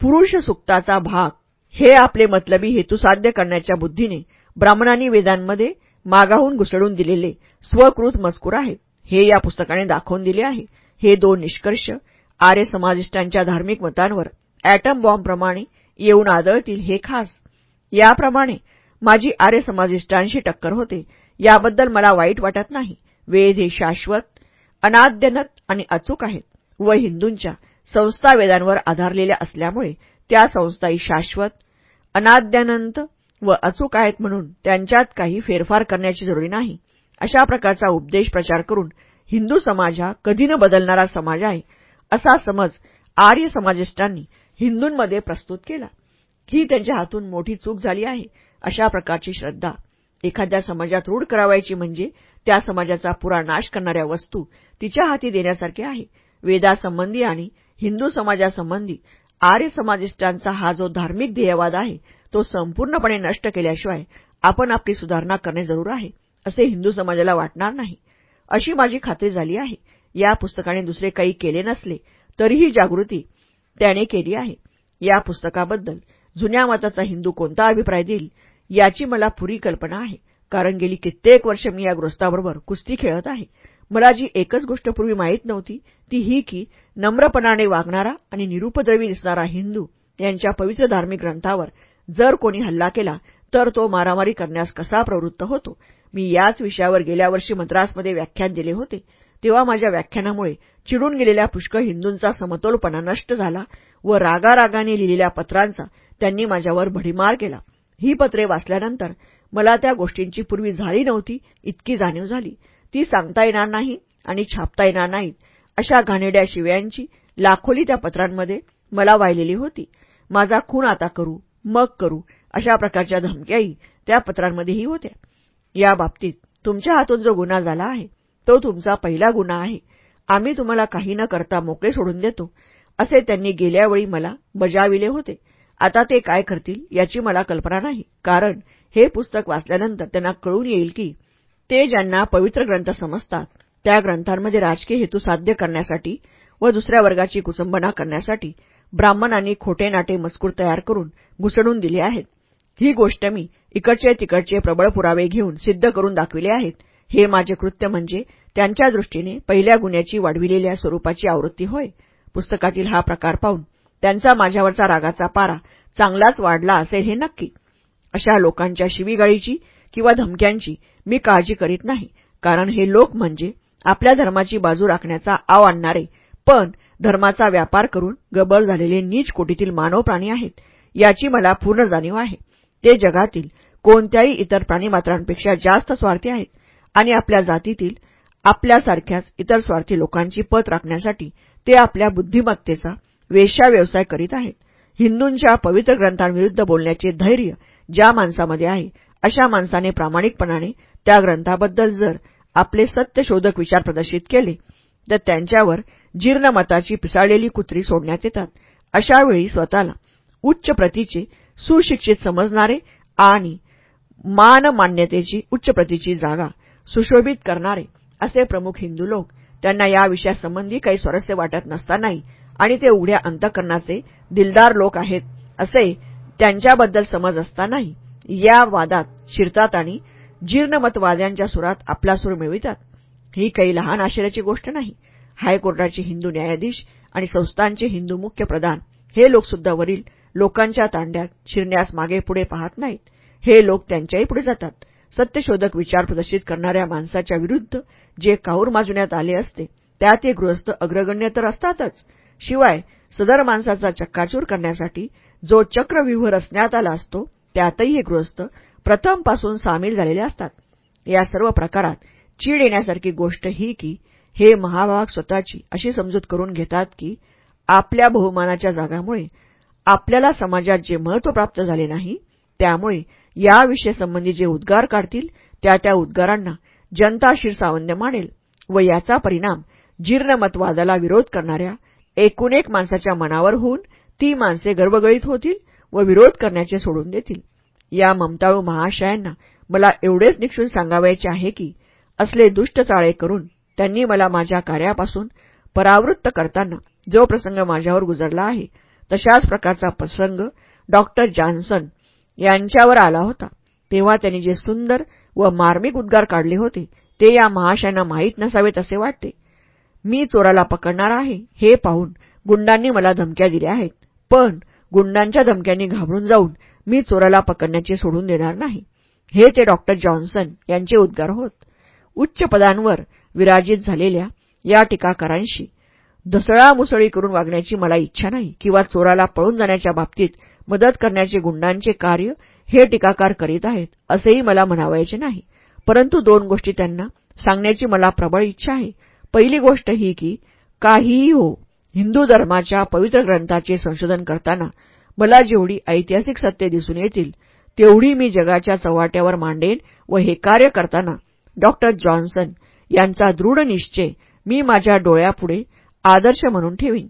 पुरुष सुक्ताचा भाग हे आपले मतलबी हेतू साध्य करण्याच्या बुद्धीने ब्राह्मणांनी वेदांमध्ये मागाहून घुसळून दिलेले स्वकृत मजकूर आहेत हे या पुस्तकाने दाखवून दिले आहे. हे दोन निष्कर्ष आर्य समाजिष्टांच्या धार्मिक मतांवर ॲटम बॉम्बप्रमाणे येऊन आदळतील हे खास. याप्रमाणे माझी आर्य समाजिष्टांशी टक्कर होते. याबद्दल मला वाईट वाटत नाही. वेद हे शाश्वत अनाद्यनत आणि अचूक आहेत. व हिंदूंच्या संस्था वेदांवर आधारलेल्या असल्यामुळे त्या संस्थाही शाश्वत अनाद्यानंत व अचूक आहेत म्हणून त्यांच्यात काही फेरफार करण्याची जरुरी नाही. अशा प्रकारचा उपदेश प्रचार करून हिंदू समाज हा कधी न बदलणारा समाज आहे असा समज आर्य समाजिष्टांनी हिंदूंमध्ये प्रस्तुत केला. ही त्यांच्या हातून मोठी चूक झाली आहे अशा प्रकारची श्रद्धा एखाद्या समाजात रूढ करावायची म्हणजे त्या समाजाचा पुरा नाश करणाऱ्या वस्तू तिच्या हाती देण्यासारखे आहे. वेदासंबंधी आणि हिंदू समाजासंबंधी आर्य समाजिष्टांचा हा जो धार्मिक ध्येयवाद आहे तो संपूर्णपणे नष्ट केल्याशिवाय आपण आपली सुधारणा करणे जरूर आहे असे हिंदू समाजाला वाटणार नाही. अशी माझी खात्री झाली आहे. या पुस्तकाने दुसरे काही केले नसले तरीही जागृती त्याने केली आहे. या पुस्तकाबद्दल जुन्या मताचा हिंदू कोणता अभिप्राय देईल याची मला पुरी कल्पना आहे. कारण गेली कित्येक वर्ष मी या गृहस्थाबरोबर कुस्ती खेळत आहे. मला जी एकच गोष्ट पूर्वी माहीत नव्हती ती ही की नम्रपणाने वागणारा आणि निरुपद्रवी दिसणारा हिंदू यांच्या पवित्र धार्मिक ग्रंथावर जर कोणी हल्ला केला तर तो मारामारी करण्यास कसा प्रवृत्त होतो? मी याच विषयावर गेल्या वर्षी मद्रासमध्ये व्याख्यान दिले होते. तेव्हा माझ्या व्याख्यानामुळे चिडून गेलेल्या पुष्कळ हिंदूंचा समतोलपणा नष्ट झाला व रागारागाने लिहिलेल्या पत्रांचा त्यांनी माझ्यावर भडीमार केला. ही पत्रे वाचल्यानंतर मला त्या गोष्टींची पूर्वी झाली नव्हती इतकी जाणीव झाली. ती सांगता येणार नाही आणि छापता येणार नाहीत अशा घाणेड्या शिव्यांची लाखोली त्या पत्रांमध्ये मला वाहिलेली होती. माझा खून आता करू मग करू. अशा प्रकारच्या धमक्याही त्या पत्रांमध्येही होत्या. या बाबतीत तुमच्या हातून जो गुन्हा झाला आहे तो तुमचा पहिला गुन्हा आहे. आम्ही तुम्हाला काही न करता मोकळे सोडून देतो असे त्यांनी गेल्यावेळी मला बजाविले होते. आता ते काय करतील याची मला कल्पना नाही कारण हे पुस्तक वाचल्यानंतर त्यांना कळून येईल की ते ज्यांना पवित्र ग्रंथ समजतात त्या ग्रंथांमध्ये राजकीय हेतू साध्य करण्यासाठी व दुसऱ्या वर्गाची कुसंबना करण्यासाठी ब्राह्मणांनी खोटे नाटे मजकूर तयार करून घुसडून दिले आहेत. ही गोष्ट मी इकडचे तिकडचे प्रबळ पुरावे घेऊन सिद्ध करून दाखविले आहेत. हे माझे कृत्य म्हणजे त्यांच्या दृष्टीने पहिल्या गुन्ह्याची वाढविलेल्या स्वरूपाची आवृत्ती होय. पुस्तकातील हा प्रकार पाहून त्यांचा माझ्यावरचा रागाचा पारा चांगलाच वाढला असेल हे नक्की. अशा लोकांच्या शिवीगाळीची किंवा धमक्यांची मी काळजी करीत नाही कारण हे लोक म्हणजे आपल्या धर्माची बाजू राखण्याचा आव आणणारे पण धर्माचा व्यापार करून गबळ झालेले नीच कोटीतील मानव प्राणी आहेत. याची मला पूर्ण जाणीव आहे. ते जगातील कोणत्याही इतर प्राणीमात्रांपेक्षा जास्त स्वार्थी आहेत आणि आपल्या जातीतील आपल्यासारख्याच इतर स्वार्थी लोकांची पत राखण्यासाठी ते आपल्या बुद्धिमत्तेचा वेश्या व्यवसाय करीत आहेत. हिंदूंच्या पवित्र ग्रंथांविरुद्ध बोलण्याचे धैर्य ज्या माणसामध्ये आहे अशा माणसाने प्रामाणिकपणाने त्या ग्रंथाबद्दल जर आपले सत्यशोधक विचार प्रदर्शित केले तर त्यांच्यावर जीर्ण मताची पिसाळलेली कुत्री सोडण्यात येतात. अशावेळी स्वतःला उच्च प्रतीचे सुशिक्षित समजणारे आणि मानमान्यतेची उच्च प्रतीची जागा सुशोभित करणारे असे प्रमुख हिंदू लोक त्यांना या विषयासंबंधी काही स्वारस्य वाटत नसतानाही आणि ते उघड्या अंतकरणाचे दिलदार लोक आहेत असे त्यांच्याबद्दल समज असतानाही या वादात शिरतात आणि जीर्णमतवाद्यांच्या सुरात आपला सूर मिळवितात. ही काही लहान आश्चर्याची गोष्ट नाही. हायकोर्टाचे हिंदू न्यायाधीश आणि संस्थांचे हिंदू मुख्य प्रधान हे लोकसुद्धा वरील लोकांच्या तांड्यात शिरण्यास मागे पुढे पाहत नाहीत. हे लोक त्यांच्याही पुढे जातात. सत्यशोधक विचार प्रदर्शित करणाऱ्या माणसाच्या विरुद्ध जे काऊर माजवण्यात आले असते त्यात हे गृहस्थ अग्रगण्य तर असतातच. शिवाय सदर माणसाचा चक्काचूर करण्यासाठी जो चक्रव्यूह रचण्यात आला असतो त्यातही हे गृहस्थ प्रथमपासून सामील झालेले असतात. या सर्व प्रकारात चीड येण्यासारखी गोष्ट ही की हे महाभाग स्वतःची अशी समजूत करून घेतात की आपल्या बहुमानाच्या जागामुळे आपल्याला समाजात जे महत्त्व प्राप्त झाले नाही त्यामुळे या विषयसंबंधी जे उद्गार काढतील त्या त्या उद्गारांना जनता शिरसावंद मानेल व याचा परिणाम जीर्णमतवादाला विरोध करणाऱ्या एकूण एक माणसाच्या मनावर होऊन ती माणसे गर्भगळीत होतील व विरोध करण्याचे सोडून देतील. या ममताळू महाशयांना मला एवढेच निक्षून सांगावायचे आहे की असले दुष्ट चाळे करून त्यांनी मला माझ्या कार्यापासून परावृत्त करताना जो प्रसंग माझ्यावर गुजरला आहे तशाच प्रकारचा प्रसंग डॉक्टर जॉन्सन यांच्यावर आला होता. तेव्हा त्यांनी जे सुंदर व मार्मिक उद्गार काढले होते ते या महाशयांना माहीत नसावेत असे वाटते. मी चोराला पकडणार आहे हे पाहून गुंडांनी मला धमक्या दिल्या आहेत. पण गुंडांच्या धमक्यांनी घाबरून जाऊन मी चोराला पकडण्याचे सोडून देणार नाही. हे ते डॉक्टर जॉन्सन यांचे उद्गार होत. उच्च पदांवर विराजित झालेल्या या टीकाकारांशी दसळा मुसळी करून वागण्याची मला इच्छा नाही किंवा चोराला पळून जाण्याच्या बाबतीत मदत करण्याचे गुंडांचे कार्य हे टीकाकार करीत आहेत असेही मला म्हणावायचे नाही. परंतु दोन गोष्टी त्यांना सांगण्याची मला प्रबळ इच्छा आहे. पहिली गोष्ट ही की काहीही हो हिंदू धर्माच्या पवित्र ग्रंथाचे संशोधन करताना मला जेवढी ऐतिहासिक सत्य दिसून येतील तेवढी मी जगाच्या चव्हाट्यावर मांडेन व हे कार्य करताना डॉक्टर जॉन्सन यांचा दृढ निश्चय मी माझ्या डोळ्यापुढे आदर्श म्हणून ठेवीन.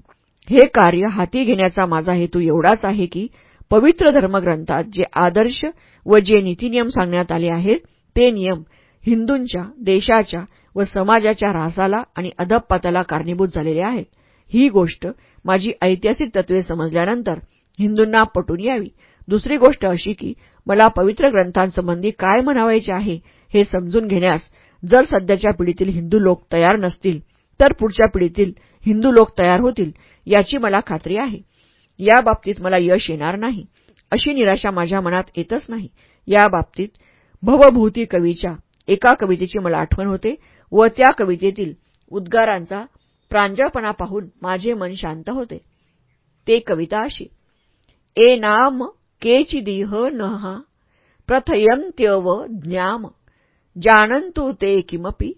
हे कार्य हाती घेण्याचा माझा हेतू एवढाच आहे की पवित्र धर्मग्रंथात जे आदर्श व जे नीतीनियम सांगण्यात आले आहेत ते नियम हिंदूंच्या देशाच्या व समाजाच्या ऱ्हासाला आणि अधपपाताला कारणीभूत झालेले आहेत. ही गोष्ट माझी ऐतिहासिक तत्वे समजल्यानंतर हिंदूंना पटून यावी. दुसरी गोष्ट अशी की मला पवित्र ग्रंथांसंबंधी काय म्हणावायचे आहे हे समजून घेण्यास जर सध्याच्या पिढीतील हिंदू लोक तयार नसतील तर पुढच्या पिढीतील हिंदू लोक तयार होतील याची मला खात्री आहे. या बाबतीत मला यश येणार नाही अशी निराशा माझ्या मनात येतच नाही. या बाबतीत भवभूती कवीच्या एका कवितेची मला आठवण होते व त्या कवितेतील उद्गारांचा प्रांजळपणा पाहून माझे मन शांत होते. ते कविता अशी. ए नाम केचिदीह नहा प्रथयंत्यव ज्ञाम. जानन्तु ते किमपि?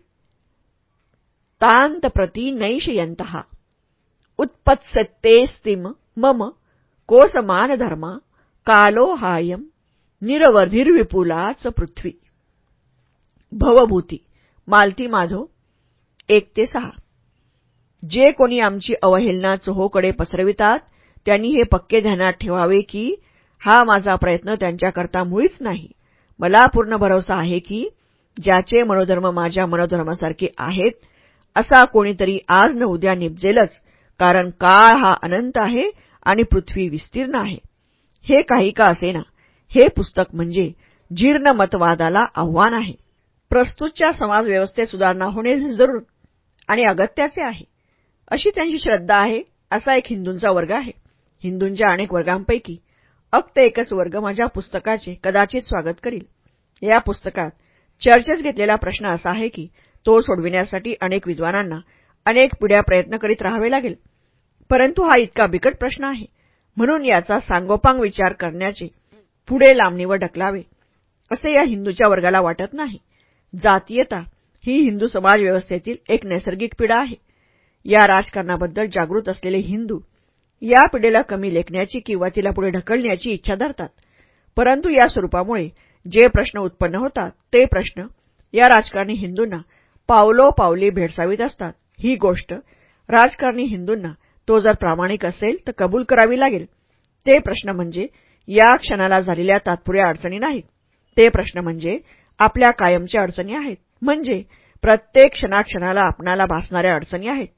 तान्तप्रति नैषयन्तः उत्पत्सत्तेस्तिम मम कोसमानधर्मा कालोहायम निरवर्धिर्विपुलाच पृथ्वी। भवभूती। मालती माधव एक ते सहा जे कोणी आमची अवहेलना चोहोकडे पसरवितात त्यांनी हे पक्के ध्यानात ठेवावे की हा माझा प्रयत्न त्यांच्याकरता मुळीच नाही. मला पूर्ण भरोसा आहे की ज्याचे मनोधर्म माझ्या मनोधर्मासारखे आहेत असा कोणीतरी आज न उद्या निपजेलच कारण काळ हा अनंत आहे आणि पृथ्वी विस्तीर्ण आहे. हे काही का असेना? हे पुस्तक म्हणजे जीर्ण मतवादाला आव्हान आहे. प्रस्तुतच्या समाजव्यवस्थेत सुधारणा होणे जरूर आणि अगत्याचे आहे. अशी त्यांची श्रद्धा आहे असा एक हिंदूंचा वर्ग आहे. हिंदूंच्या अनेक वर्गांपैकी अक्त एकच वर्ग माझ्या पुस्तकाचे कदाचित स्वागत करील. या पुस्तकात चर्चेस घेतलेला प्रश्न असा आहे की तो सोडविण्यासाठी अनेक विद्वानांना अनेक पिढ्या प्रयत्न करीत राहावे लागेल. परंतु हा इतका बिकट प्रश्न आहे. म्हणून याचा सांगोपांग विचार करण्याचे पुढे लांबणीवर ढकलावे असे या हिंदूच्या वर्गाला वाटत नाही. जातीयता ही हिंदू समाजव्यवस्थेतील एक नैसर्गिक पिढा आहे. या राजकारणाबद्दल जागृत असलेले हिंदू या पिढीला कमी लेखण्याची किंवा तिला पुढे ढकलण्याची इच्छा धरतात. परंतु या स्वरूपामुळे जे प्रश्न उत्पन्न होतात ते प्रश्न या राजकारणी हिंदूंना पावलो पावली भेडसावीत असतात. ही गोष्ट राजकारणी हिंदूंना तो जर प्रामाणिक असेल तर कबूल करावी लागेल. ते प्रश्न म्हणजे या क्षणाला झालेल्या तात्पुऱ्या अडचणी नाहीत. ते प्रश्न म्हणजे आपल्या कायमच्या अडचणी आहेत. म्हणजे प्रत्येक क्षणाक्षणाला आपणाला भासणाऱ्या अडचणी आहेत.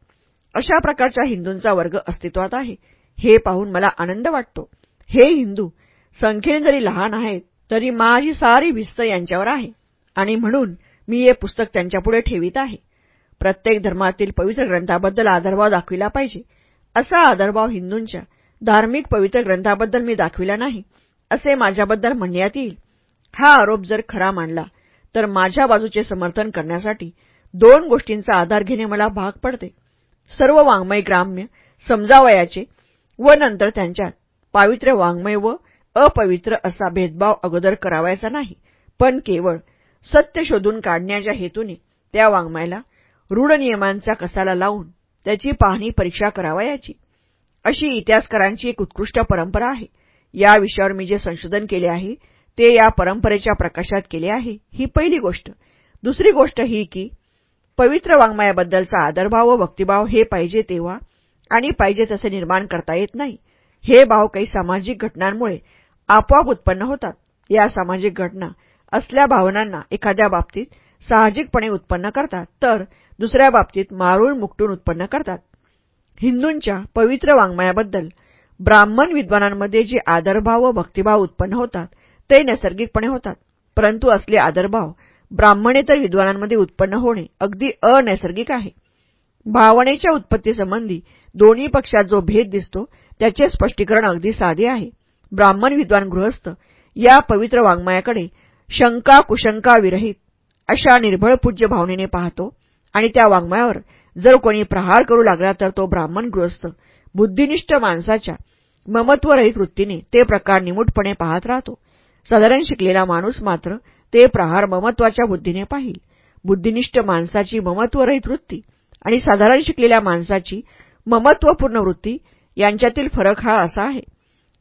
अशा प्रकारच्या हिंदूंचा वर्ग अस्तित्वात आहे. हे पाहून मला आनंद वाटतो. हे हिंदू संख्येने जरी लहान आहेत तरी माझी सारी भिस्त यांच्यावर आहे. आणि म्हणून मी हे पुस्तक त्यांच्यापुढे ठेवित आहे. प्रत्येक धर्मातील पवित्र ग्रंथाबद्दल आदरभाव दाखविला पाहिजे. असा आदरभाव हिंदूंच्या धार्मिक पवित्र ग्रंथाबद्दल मी दाखविला नाही असे माझ्याबद्दल म्हणण्यात येईल. हा आरोप जर खरा मांडला तर माझ्या बाजूचे समर्थन करण्यासाठी दोन गोष्टींचा आधार घेणे मला भाग पडते. सर्व वाङ्मय ग्राम्य समजावयाचे व नंतर त्यांच्यात पावित्र्य वाङ्मय व अपवित्र असा भेदभाव अगोदर करावायचा नाही. पण केवळ सत्य शोधून काढण्याच्या हेतूने त्या वाङ्मयाला रूढ नियमांचा कसाला लावून त्याची पाहणी परीक्षा करावयाची. अशी इतिहासकारांची एक उत्कृष्ट परंपरा आहे. या विषयावर मी जे संशोधन केले आहे ते या परंपरेच्या प्रकाशात केले आहे ही पहिली गोष्ट. दुसरी गोष्ट ही की पवित्र वाङ्मयाबद्दलचा आदरभाव व भक्तिभाव हे पाहिजे तेव्हा आणि पाहिजे तसे निर्माण करता येत नाही. हे भाव काही सामाजिक घटनांमुळे आपोआप उत्पन्न होतात. या सामाजिक घटना असल्या भावनांना एखाद्या बाबतीत साहजिकपणे उत्पन्न करतात तर दुसऱ्या बाबतीत मारूळ मुकटून उत्पन्न करतात. हिंदूंच्या पवित्र वाङ्मयाबद्दल ब्राह्मण विद्वानांमध्ये जे आदरभाव व भक्तिभाव उत्पन्न होतात ते नैसर्गिकपणे होतात. परंतु असले आदरभाव ब्राह्मणेतर विद्वानांमध्ये उत्पन्न होणे अगदी अनैसर्गिक आहे. भावनेच्या उत्पत्तीसंबंधी दोन्ही पक्षात जो भेद दिसतो त्याचे स्पष्टीकरण अगदी साधे आहे. ब्राह्मण विद्वान गृहस्थ या पवित्र वाङ्मयाकडे शंका कुशंका विरहित अशा निर्भळ पूज्य भावनेने पाहतो आणि त्या वाङ्मयावर जर कोणी प्रहार करू लागला तर तो ब्राह्मण गृहस्थ बुद्धिनिष्ठ माणसाच्या ममत्वरहित वृत्तीने ते प्रकार निमूटपणे पाहत राहतो. साधारण शिकलेला माणूस मात्र ते प्रहार ममत्वाच्या बुद्धीने पाहिल. बुद्धिनिष्ठ माणसाची ममत्वरहित वृत्ती आणि साधारण शिकलेल्या माणसाची ममत्वपूर्ण वृत्ती यांच्यातील फरक हा असा आहे.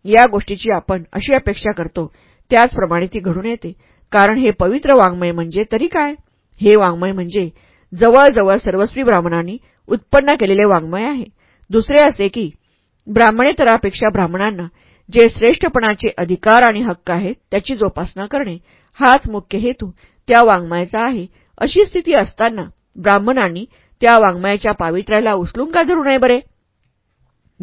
या गोष्टीची आपण अशी अपेक्षा करतो. त्याचप्रमाणे ती घडून येते. कारण हे पवित्र वाङ्मय म्हणजे तरी काय? हे वाङ्मय म्हणजे जवळजवळ सर्वस्वी ब्राह्मणांनी उत्पन्न केलेले वाङ्मय आहे. दुसरे असे की ब्राह्मणेतरापेक्षा ब्राह्मणांना जे श्रेष्ठपणाचे अधिकार आणि हक्क आहेत त्याची जोपासना करणे हाच मुख्य हेतू त्या वाङ्मयाचा आहे. अशी स्थिती असताना ब्राह्मणांनी त्या वाङ्मयाच्या पावित्र्याला उचलून का धरू नये बरे?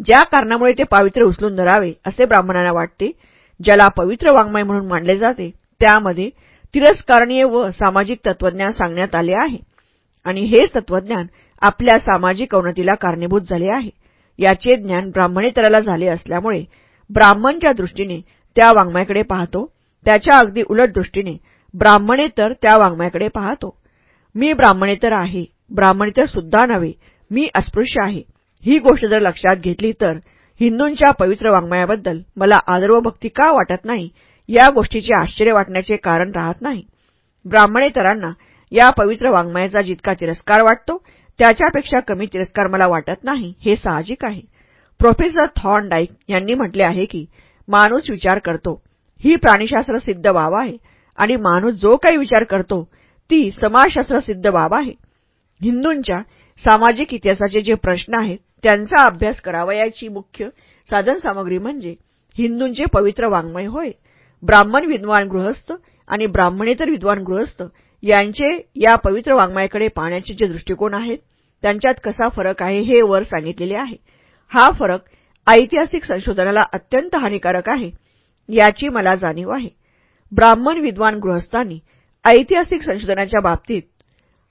ज्या कारणामुळे ते पावित्र्य उचलून धरावे असे ब्राह्मणांना वाटते. ज्याला पवित्र वाङ्मय म्हणून मानले जाते त्यामध्ये तिरस्कारणीय व सामाजिक तत्वज्ञान सांगण्यात आले आहे. आणि हेच तत्वज्ञान आपल्या सामाजिक अवनतीला कारणीभूत झाले आहे. याचे ज्ञान ब्राह्मणेतराला झाले असल्यामुळे ब्राह्मणच्या दृष्टीने त्या वाङ्मयाकडे पाहतो. त्याच्या अगदी उलट दृष्टीने ब्राह्मणेतर त्या वाङ्मयाकडे पाहतो. मी ब्राह्मणेतर आहे ब्राह्मणेतर सुद्धा नव्हे मी अस्पृश्य आहे. ही गोष्ट जर लक्षात घेतली तर हिंदूंच्या पवित्र वाङ्मयाबद्दल मला आदर व भक्ती का वाटत नाही? या गोष्टीचे आश्चर्य वाटण्याचे कारण राहत नाही. ब्राह्मणेतरांना या पवित्र वाङ्मयाचा जितका तिरस्कार वाटतो त्याच्यापेक्षा कमी तिरस्कार मला वाटत नाही हे साहजिक आहे. प्रोफेसर थॉर्न डाईक यांनी म्हटले आहे की माणूस विचार करतो ही प्राणीशास्त्र सिद्ध बाब आहे आणि माणूस जो काही विचार करतो ती समाजशास्त्र सिद्ध बाब आहे. हिंदूंच्या सामाजिक इतिहासाचे जे प्रश्न आहेत त्यांचा अभ्यास करावयाची मुख्य साधनसामग्री म्हणजे हिंदूंचे पवित्र वाङ्मय होय. ब्राह्मण विद्वान गृहस्थ आणि ब्राह्मणेतर विद्वान गृहस्थ यांचे या पवित्र वाङ्मयाकडे पाहण्याचे जे दृष्टिकोन आहेत त्यांच्यात कसा फरक आहे हे वर सांगितलेले आहे. हा फरक ऐतिहासिक संशोधनाला अत्यंत हानिकारक आहे याची मला जाणीव आहे. ब्राह्मण विद्वान गृहस्थांनी ऐतिहासिक संशोधनाच्या बाबतीत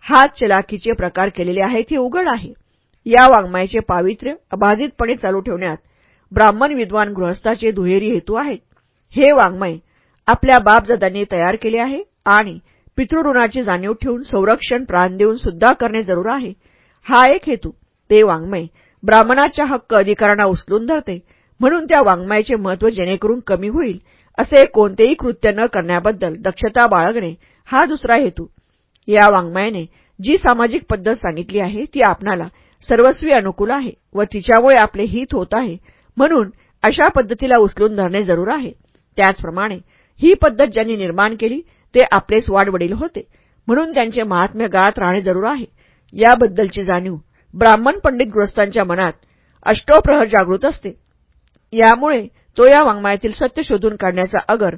हात चलाखीचे प्रकार केलेले आहेत हे उघड आहे. या वाङ्मयाचे पावित्र्य अबाधितपणे चालू ठेवण्यात ब्राह्मण विद्वान गृहस्थाचे दुहेरी हेतू आहेत. हे वाङ्मय आपल्या बापजादांनी तयार केले आहे आणि पितृऋणाची जाणीव ठेवून संरक्षण प्राण देऊन सुद्धा करणे जरूर आहे. हा एक हेतू. ते वाङ्मय ब्राह्मणाच्या हक्क अधिकारांना उचलून धरते. म्हणून त्या वाङ्मयाचे महत्त्व जेणेकरून कमी होईल असे कोणतेही कृत्य न करण्याबद्दल दक्षता बाळगणे हा दुसरा हेतू. या वाङ्मयाने जी सामाजिक पद्धत सांगितली आहे ती आपणाला सर्वस्वी अनुकूल आहे व तिच्यामुळे आपले हित होत आहे. म्हणून अशा पद्धतीला उचलून धरणे जरूर आहे. त्याचप्रमाणे ही पद्धत ज्यांनी निर्माण केली ते आपलेच वाडवडील होते. म्हणून त्यांचे महात्म्य गाळत राहणे जरूर आहे. याबद्दलची जाणीव ब्राह्मण पंडित गृहस्थांच्या मनात अष्टोप्रहर जागृत असते. यामुळे तो या वाङ्मयातील सत्य शोधून काढण्याचा अगर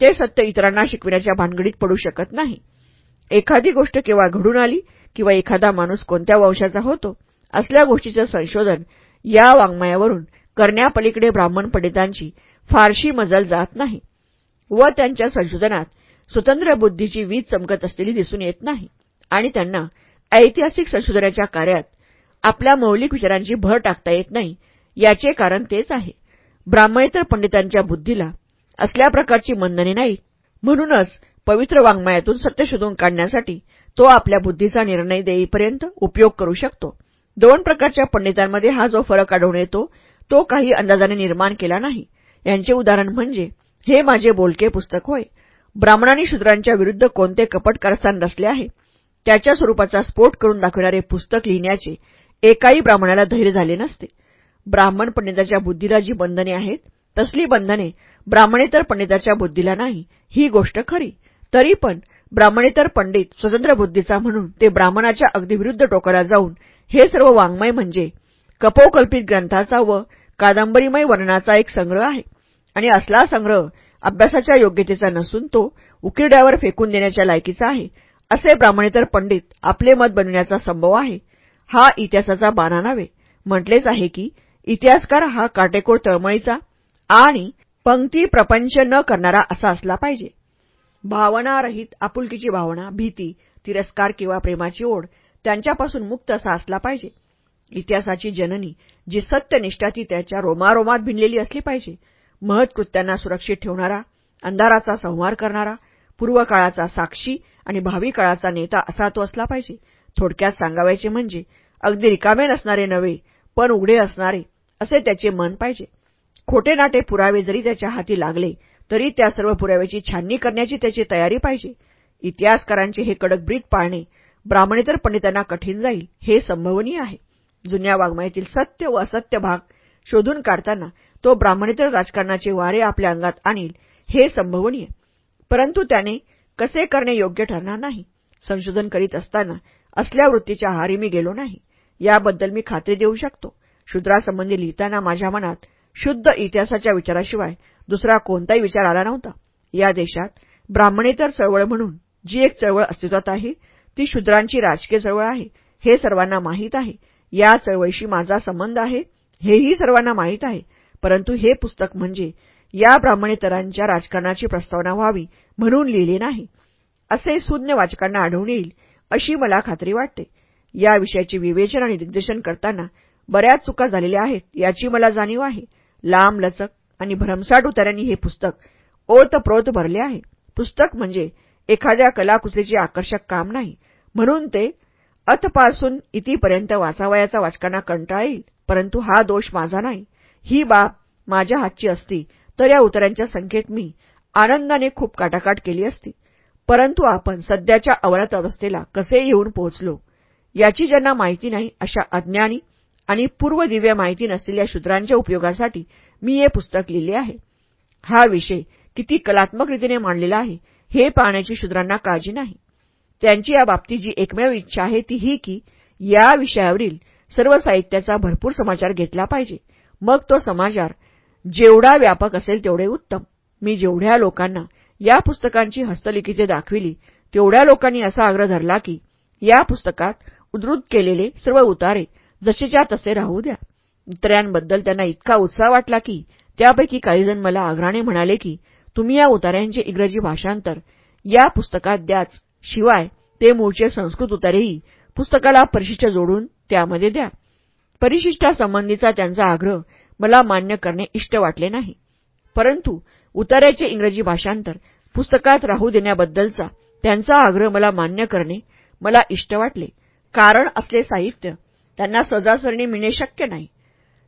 ते सत्य इतरांना शिकविण्याच्या भानगडीत पडू शकत नाही. एखादी गोष्ट केव्हा घडून आली किंवा एखादा माणूस कोणत्या वंशाचा होतो असल्या गोष्टीचं संशोधन या वाङ्मयावरून करण्यापलीकडे ब्राह्मण पंडितांची फारशी मजल जात नाही व त्यांच्या संशोधनात स्वतंत्र बुद्धीची वीज चमकत असलेली दिसून येत नाही आणि त्यांना ऐतिहासिक संशोधनाच्या कार्यात आपल्या मौलिक विचारांची भर टाकता येत नाही याचे कारण तेच आहे. ब्राह्मणेतर पंडितांच्या बुद्धीला असल्या प्रकारची मंदने नाही म्हणूनच पवित्र वाङ्मयातून सत्य शोधून काढण्यासाठी तो आपल्या बुद्धीचा निर्णय देईपर्यंत उपयोग करू शकतो. दोन प्रकारच्या पंडितांमध्ये हा जो फरक आढळून येतो तो काही अंदाजाने निर्माण केला नाही. यांचे उदाहरण म्हणजे हे माझे बोलके पुस्तक होय. ब्राह्मणांनी शूद्रांच्या विरुद्ध कोणते कपट कारस्थान रचले आहे? त्याच्या स्वरूपाचा स्फोट करून दाखविणारे पुस्तक लिहिण्याचे एकाही ब्राह्मणाला धैर्य झाले नसते. ब्राह्मण पंडिताच्या बुद्धीला जी बंधने आहेत तसली बंधने ब्राह्मणेतर पंडिताच्या बुद्धीला नाही. ही गोष्ट खरी. तरी पण ब्राह्मणेतर पंडित स्वतंत्र बुद्धीचा म्हणून ते ब्राह्मणाच्या अगदी विरुद्ध टोकाला जाऊन हे सर्व वाङ्मय म्हणजे कपोकल्पित ग्रंथाचा व कादंबरीमय वर्णनाचा एक संग्रह आहे. आणि असला संग्रह अभ्यासाच्या योग्यतेचा नसून तो उकिरड्यावर फेकून देण्याच्या लायकीचा आहे असे ब्राह्मणेतर पंडित आपले मत बनविण्याचा संभव आहे. हा इतिहासाचा बाणा नव्हे. म्हटलेच आहे की इतिहासकार हा काटेकोर तळमळीचा आणि पंक्ती प्रपंच न करणारा असा असला पाहिजे. भावनारहित आपुलकीची भावना भीती तिरस्कार किंवा प्रेमाची ओढ त्यांच्यापासून मुक्त असा असला पाहिजे. इतिहासाची जननी जी सत्यनिष्ठा ती त्याच्या रोमारोमात भिनलेली असली पाहिजे. महत्कृत्यांना सुरक्षित ठेवणारा अंधाराचा संहार करणारा पूर्वकाळाचा साक्षी आणि भावी काळाचा नेता असा तो असला पाहिजे. थोडक्यात सांगावायचे म्हणजे अगदी रिकामे नसणारे नव्हे पण उघडे असणारे असे त्याचे मन पाहिजे. खोटे नाटे पुरावे जरी त्याच्या हाती लागले तरी त्या सर्व पुराव्याची छाननी करण्याची त्याची तयारी पाहिजे. इतिहासकारांचे हे कडक ब्रीद पाळणे ब्राह्मणेतर पंडितांना कठीण जाईल हे संभवनीय आहे. जुन्या वाङ्मयातील सत्य व असत्य भाग शोधून काढताना तो ब्राह्मणेतर राजकारणाचे वारे आपल्या अंगात आणील हे संभवनीय. परंतु त्याने कसे करणे योग्य ठरणार नाही. संशोधन करीत असताना असल्या वृत्तीच्या आहारी मी गेलो नाही. याबद्दल मी खात्री देऊ शकतो. शूद्रासंबंधी लिहिताना माझ्या मनात शुद्ध इतिहासाच्या विचाराशिवाय दुसरा कोणताही विचार आला नव्हता. या देशात ब्राह्मणेतर चळवळ म्हणून जी एक चळवळ अस्तित्वात आहे ती शूद्रांची राजकीय चळवळ आहे. हे सर्वांना माहीत आहे. या चळवळीशी माझा संबंध आहे. हेही सर्वांना माहीत आहे. परंतु हे पुस्तक म्हणजे या ब्राह्मणेतरांच्या राजकारणाची प्रस्तावना व्हावी म्हणून लिहिले नाही. असे सुज्ञ वाचकांना आढळून येईल अशी मला खात्री वाटते. या विषयाचे विवेचन आणि दिग्दर्शन करताना बऱ्याच चुका झालेल्या आहेत याची मला जाणीव आहे. लांब लचक आणि भरमसाट उतार्यांनी हे पुस्तक ओतप्रोत भरले आहे. पुस्तक म्हणजे एखाद्या कलाकुसरीचे आकर्षक काम नाही. म्हणून ते अथपासून इतिपर्यंत वाचावयाचा वाचकांना कंटाळा येईल परंतु हा दोष माझा नाही. ही बाब माझ्या हातची असती तर या उतरांच्या संख्येत मी आनंदाने खूप काटाकाट केली असती. परंतु आपण सध्याच्या अवरत अवस्थेला कसे येऊन पोहोचलो याची ज्यांना माहिती नाही अशा अज्ञानी आणि पूर्वदिव्य माहिती नसलेल्या शूद्रांच्या उपयोगासाठी मी हे पुस्तक लिहिले आहे. हा विषय किती कलात्मक रीतीने मांडलेला आहे हे पाहण्याची शूद्रांना काळजी नाही. त्यांची या बाबतीत जी एकमेव इच्छा आहे ती ही की या विषयावरील सर्व साहित्याचा भरपूर समाचार घेतला पाहिजे. मग तो समाचार जेवढा व्यापक असेल तेवढे उत्तम. मी जेवढ्या लोकांना या पुस्तकांची हस्तलिखिते दाखविली तेवढ्या लोकांनी असा आग्रह धरला की या पुस्तकात उद्धृत केलेले सर्व उतारे जसेच्या तसे राहू द्या. इतरांबद्दल त्यांना इतका उत्साह वाटला की त्यापैकी काहीजण मला आग्राने म्हणाले की तुम्ही या उतार्यांचे इंग्रजी भाषांतर या पुस्तकात द्याच. शिवाय ते मूळचे संस्कृत उतारेही पुस्तकाला परिशिष्ट जोडून त्यामध्ये द्या. परिशिष्टासंबंधीचा त्यांचा आग्रह मला मान्य करणे इष्ट वाटले नाही. परंतु उतार्याचे इंग्रजी भाषांतर पुस्तकात राहू देण्याबद्दलचा त्यांचा आग्रह मला मान्य करणे मला इष्ट वाटले. कारण असले साहित्य त्यांना सजासरणी मिळणे शक्य नाही.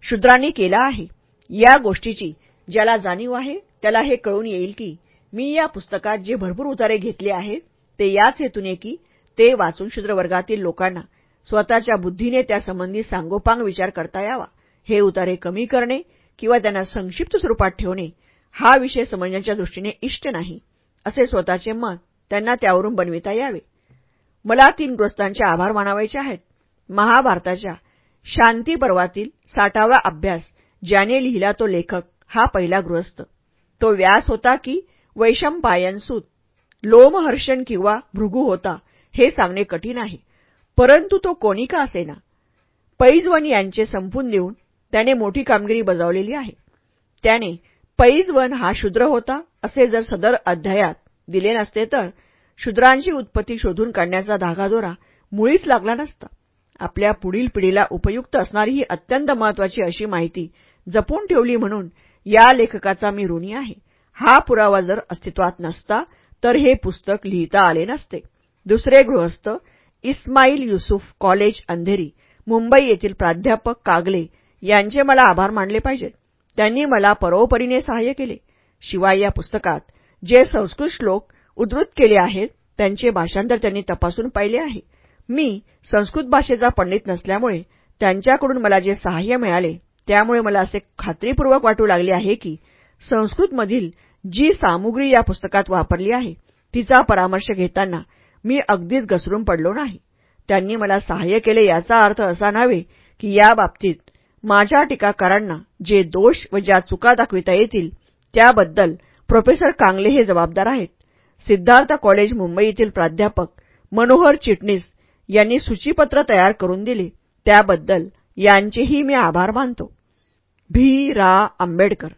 शूद्रांनी केला आहे. या गोष्टीची ज्याला जाणीव आहे त्याला हे कळून येईल की मी या पुस्तकात जे भरपूर उतारे घेतले आहेत ते याच हेतूने की ते वाचून शूद्रवर्गातील लोकांना स्वतःच्या बुद्धीने त्यासंबंधी सांगोपांग विचार करता यावा. हे उतारे कमी करणे किंवा त्यांना संक्षिप्त स्वरूपात ठेवणे हा विषय समजण्याच्या दृष्टीने इष्ट नाही असे स्वतःचे मत त्यांना त्यावरून बनविता यावे. मला तीन ग्रस्तांचे आभार मानावायचे आहेत. महाभारताच्या शांती पर्वातील साठावा अभ्यास ज्याने लिहिला तो लेखक हा पहिला गृहस्थ तो व्यास होता की वैशंपायन वैशंपायनसूत लोमहर्षण किंवा भृगू होता हे सांगणे कठीण आहे. परंतु तो कोणी का असेना. पैजवन यांचे संपून देऊन त्याने मोठी कामगिरी बजावलेली आहे. त्याने पैजवन हा शूद्र होता असे जर सदर अध्यायात दिले नसते तर शूद्रांची उत्पत्ती शोधून काढण्याचा धागादोरा मुळीच लागला नसता. आपल्या पुढील पिढीला उपयुक्त असणारी ही अत्यंत महत्वाची अशी माहिती जपून ठेवली म्हणून या लेखकाचा मी ऋणी आहे. हा पुरावा जर अस्तित्वात नसता तर हे पुस्तक लिहिता आले नसते. दुसरे गृहस्थ इस्माईल युसुफ कॉलेज अंधेरी मुंबई येथील प्राध्यापक कागले यांचे मला आभार मानले पाहिजेत त्यांनी मला परोपरीने सहाय्य केले. शिवाय या पुस्तकात जे संस्कृत श्लोक उद्धृत केले आहेत त्यांचे भाषांतर त्यांनी तपासून पाहिले आहे. मी संस्कृत भाषेचा पंडित नसल्यामुळे त्यांच्याकडून मला जे सहाय्य मिळाले त्यामुळे मला असे खात्रीपूर्वक वाटू लागले आहे की संस्कृतमधील जी सामुग्री या पुस्तकात वापरली आहे तिचा परामर्श घेताना मी अगदीच घसरून पडलो नाही. त्यांनी मला सहाय्य केले याचा अर्थ असा नव्हे की या बाबतीत माझ्या टीकाकारांना जे दोष व ज्या चुका दाखविता येतील त्याबद्दल प्रोफेसर कांगले हे जबाबदार आहेत. सिद्धार्थ कॉलेज मुंबई येथील प्राध्यापक मनोहर चिटणीस यांनी सूचीपत्र तयार करून दिले. त्याबद्दल यांचेही मी आभार मानतो. भी रा आंबेडकर.